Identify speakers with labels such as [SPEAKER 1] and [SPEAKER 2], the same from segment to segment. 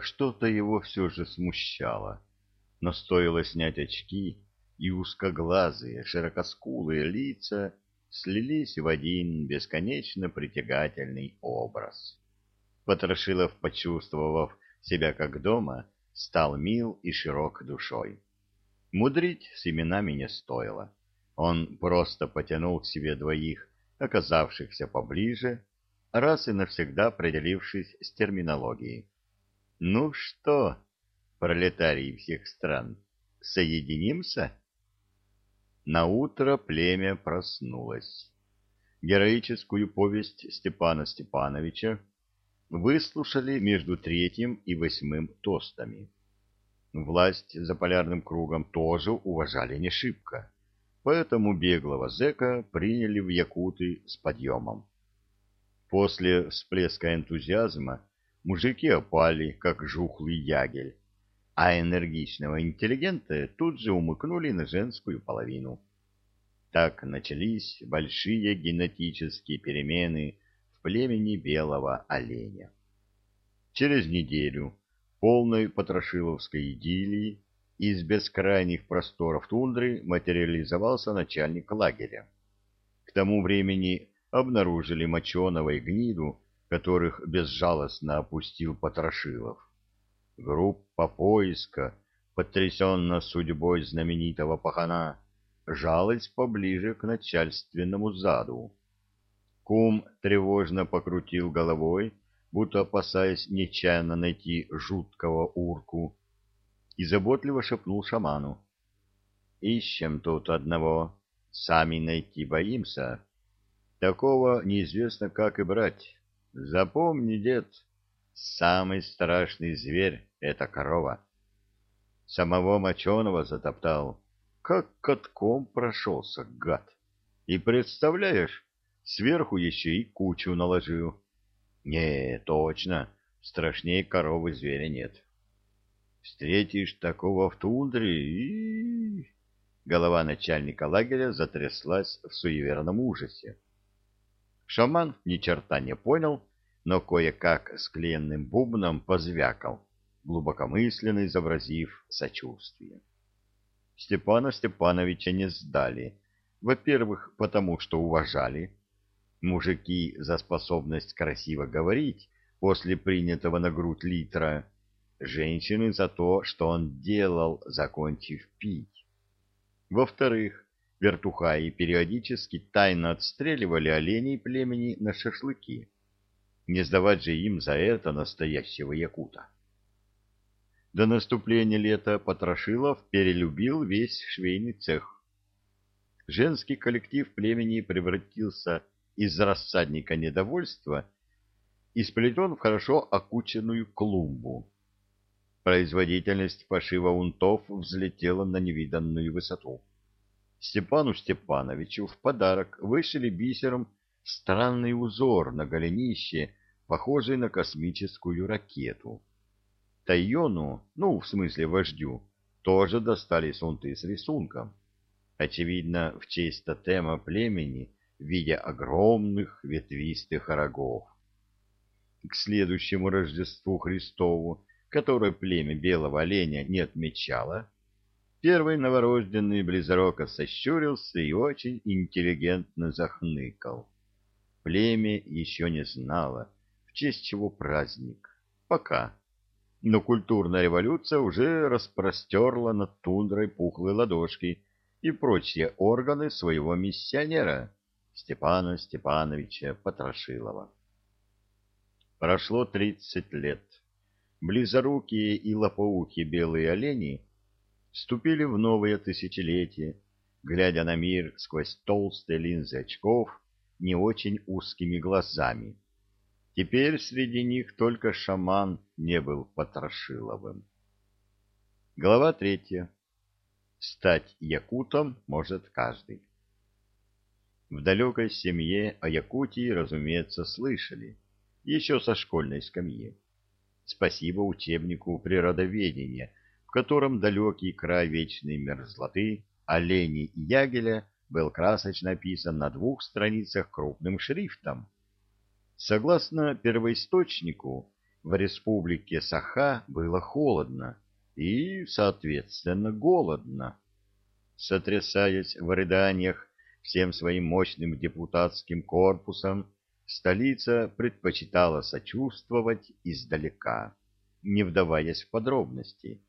[SPEAKER 1] что-то его все же смущало. Но стоило снять очки, и узкоглазые, широкоскулые лица слились в один бесконечно притягательный образ. Потрошилов, почувствовав себя как дома, стал мил и широк душой. Мудрить с именами не стоило. Он просто потянул к себе двоих, оказавшихся поближе, раз и навсегда определившись с терминологией. «Ну что, пролетарии всех стран, соединимся?» На утро племя проснулось. Героическую повесть Степана Степановича выслушали между третьим и восьмым тостами. Власть за полярным кругом тоже уважали не шибко, поэтому беглого зэка приняли в якуты с подъемом. После всплеска энтузиазма мужики опали, как жухлый ягель, а энергичного интеллигента тут же умыкнули на женскую половину. Так начались большие генетические перемены в племени белого оленя. Через неделю полной потрошиловской идиллии из бескрайних просторов тундры материализовался начальник лагеря. К тому времени обнаружили моченого и гниду, которых безжалостно опустил Потрошилов. Группа поиска, потрясенно судьбой знаменитого пахана, жалась поближе к начальственному заду. Кум тревожно покрутил головой, будто опасаясь нечаянно найти жуткого урку, и заботливо шепнул шаману. «Ищем тут одного, сами найти боимся. Такого неизвестно, как и брать. Запомни, дед, самый страшный зверь — это корова. Самого моченого затоптал, как катком прошелся, гад. И представляешь, сверху еще и кучу наложил. Не, точно, страшнее коровы зверя нет. Встретишь такого в тундре и... Голова начальника лагеря затряслась в суеверном ужасе. Шаман ни черта не понял, но кое-как с кленным бубном позвякал, глубокомысленно изобразив сочувствие. Степана Степановича не сдали. Во-первых, потому что уважали, Мужики за способность красиво говорить после принятого на грудь литра, женщины за то, что он делал, закончив пить. Во-вторых, вертухаи периодически тайно отстреливали оленей племени на шашлыки. Не сдавать же им за это настоящего якута. До наступления лета Потрошилов перелюбил весь швейный цех. Женский коллектив племени превратился из рассадника недовольства и сплетен в хорошо окученную клумбу. Производительность пошива унтов взлетела на невиданную высоту. Степану Степановичу в подарок вышили бисером странный узор на голенище, похожий на космическую ракету. Тайону, ну, в смысле вождю, тоже достались унты с рисунком. Очевидно, в честь тотема племени в виде огромных ветвистых рогов. К следующему Рождеству Христову, которое племя белого оленя не отмечало, первый новорожденный близороко сощурился и очень интеллигентно захныкал. Племя еще не знало, в честь чего праздник. Пока. Но культурная революция уже распростерла над тундрой пухлые ладошки и прочие органы своего миссионера. Степана Степановича Потрошилова. Прошло тридцать лет. Близорукие и лопоухие белые олени вступили в новое тысячелетие, глядя на мир сквозь толстые линзы очков не очень узкими глазами. Теперь среди них только шаман не был Потрошиловым. Глава третья. Стать якутом может каждый. В далекой семье о Якутии, разумеется, слышали, еще со школьной скамьи. Спасибо учебнику природоведения, в котором далекий край вечной мерзлоты, оленей и ягеля был красочно описан на двух страницах крупным шрифтом. Согласно первоисточнику, в республике Саха было холодно и, соответственно, голодно. Сотрясаясь в рыданиях всем своим мощным депутатским корпусом, столица предпочитала сочувствовать издалека, не вдаваясь в подробности.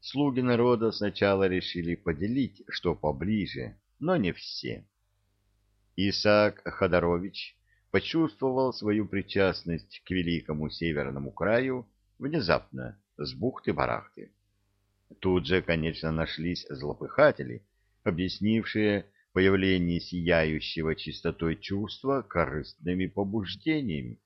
[SPEAKER 1] Слуги народа сначала решили поделить, что поближе, но не все. Исаак Ходорович почувствовал свою причастность к великому северному краю внезапно, с бухты-барахты. Тут же, конечно, нашлись злопыхатели, объяснившие появление сияющего чистотой чувства корыстными побуждениями.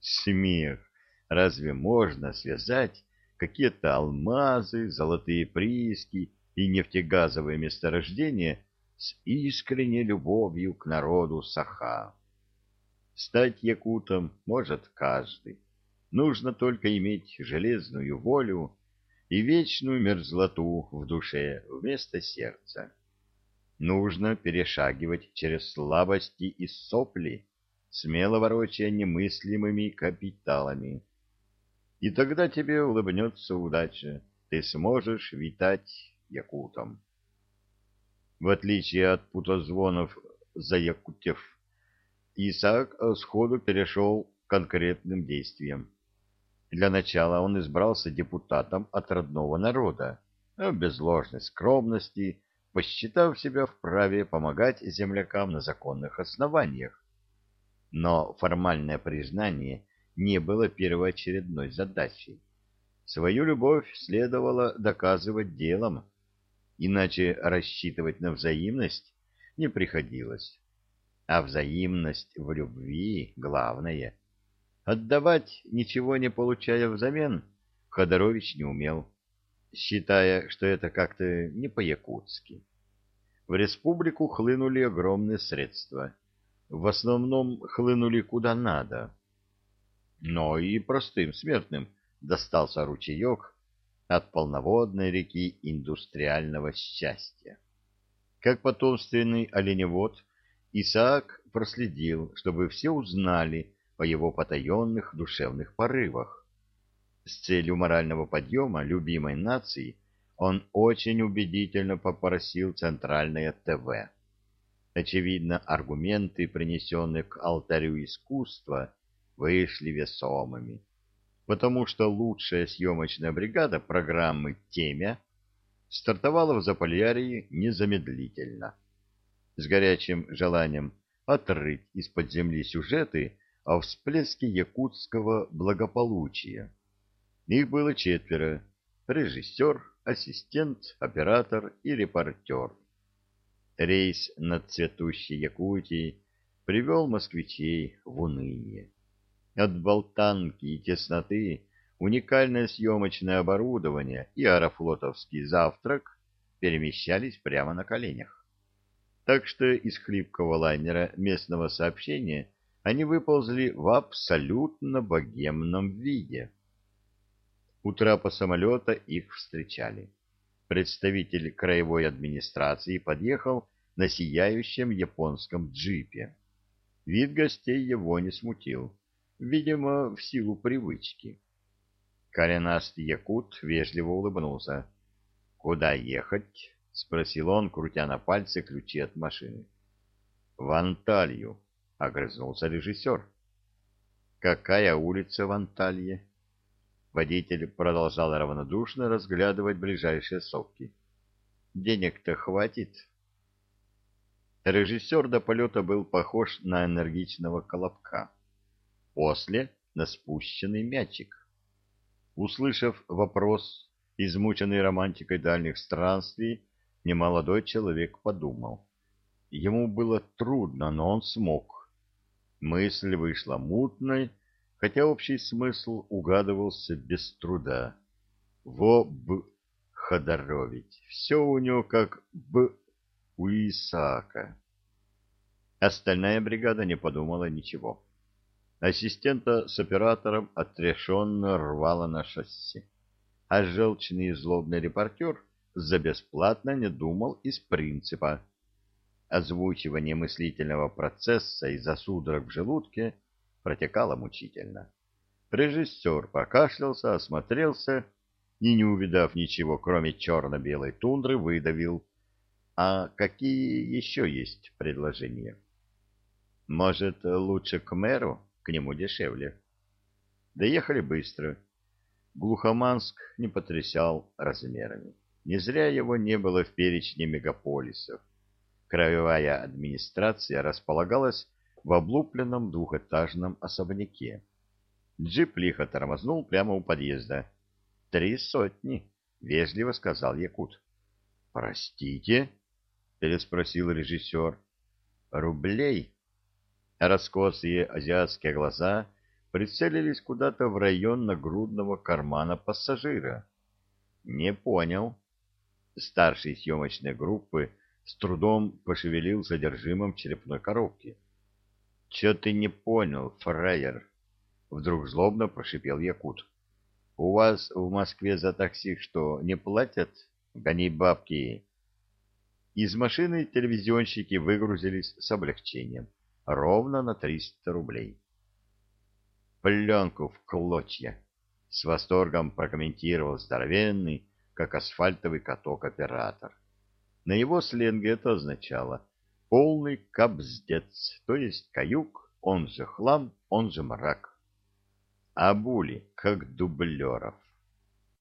[SPEAKER 1] Смех! Разве можно связать какие-то алмазы, золотые прииски и нефтегазовые месторождения с искренней любовью к народу Саха? Стать якутом может каждый. Нужно только иметь железную волю и вечную мерзлоту в душе вместо сердца. Нужно перешагивать через слабости и сопли, смело ворочая немыслимыми капиталами. И тогда тебе улыбнется удача, ты сможешь витать якутом. В отличие от путозвонов за Якутев, Исаак сходу перешел к конкретным действиям. Для начала он избрался депутатом от родного народа, без ложной скромности, посчитав себя вправе помогать землякам на законных основаниях. Но формальное признание не было первоочередной задачей. Свою любовь следовало доказывать делом, иначе рассчитывать на взаимность не приходилось. А взаимность в любви главное. Отдавать, ничего не получая взамен, Ходорович не умел считая, что это как-то не по-якутски. В республику хлынули огромные средства. В основном хлынули куда надо. Но и простым смертным достался ручеек от полноводной реки индустриального счастья. Как потомственный оленевод, Исаак проследил, чтобы все узнали о его потаенных душевных порывах с целью морального подъема любимой нации он очень убедительно попросил Центральное ТВ. Очевидно, аргументы, принесенные к алтарю искусства, вышли весомыми, потому что лучшая съемочная бригада программы «Темя» стартовала в Заполярье незамедлительно, с горячим желанием отрыть из-под земли сюжеты о всплеске якутского благополучия их было четверо — режиссер, ассистент, оператор и репортер. Рейс над цветущей Якутией привел москвичей в уныние. От болтанки и тесноты уникальное съемочное оборудование и аэрофлотовский завтрак перемещались прямо на коленях. Так что из хлипкого лайнера местного сообщения они выползли в абсолютно богемном виде. У трапа самолета их встречали. Представитель краевой администрации подъехал на сияющем японском джипе. Вид гостей его не смутил, видимо, в силу привычки. Коренастый якут вежливо улыбнулся. «Куда ехать?» — спросил он, крутя на пальце ключи от машины. «В Анталью», — огрызнулся режиссер. «Какая улица в Анталье?» Водитель продолжал равнодушно разглядывать ближайшие сопки. «Денег-то хватит?» Режиссер до полета был похож на энергичного колобка. После — на спущенный мячик. Услышав вопрос, измученный романтикой дальних странствий, немолодой человек подумал. Ему было трудно, но он смог. Мысль вышла мутной, хотя общий смысл угадывался без труда. Во б Ходорович, все у него как б у Исаака. Остальная бригада не подумала ничего. Ассистента с оператором отрешенно рвала на шоссе, а желчный и злобный репортер за бесплатно не думал из принципа. Озвучивание мыслительного процесса из-за судорог в желудке протекала мучительно. Режиссер покашлялся, осмотрелся и, не увидав ничего, кроме черно-белой тундры, выдавил. А какие еще есть предложения? Может, лучше к мэру? К нему дешевле. Доехали быстро. Глухоманск не потрясал размерами. Не зря его не было в перечне мегаполисов. Краевая администрация располагалась в облупленном двухэтажном особняке. Джип лихо тормознул прямо у подъезда. «Три сотни», — вежливо сказал Якут. «Простите?» — переспросил режиссер. «Рублей?» Раскосые азиатские глаза прицелились куда-то в район нагрудного кармана пассажира. «Не понял». Старший съемочной группы с трудом пошевелил содержимым черепной коробки. — Че ты не понял, фраер? — вдруг злобно прошипел Якут. — У вас в Москве за такси что, не платят? Гони бабки. Из машины телевизионщики выгрузились с облегчением. Ровно на триста рублей. Пленку в клочья. С восторгом прокомментировал здоровенный, как асфальтовый каток оператор. На его сленге это означало «полный кабздец», то есть каюк, он же хлам, он же мрак. А були, как дублеров.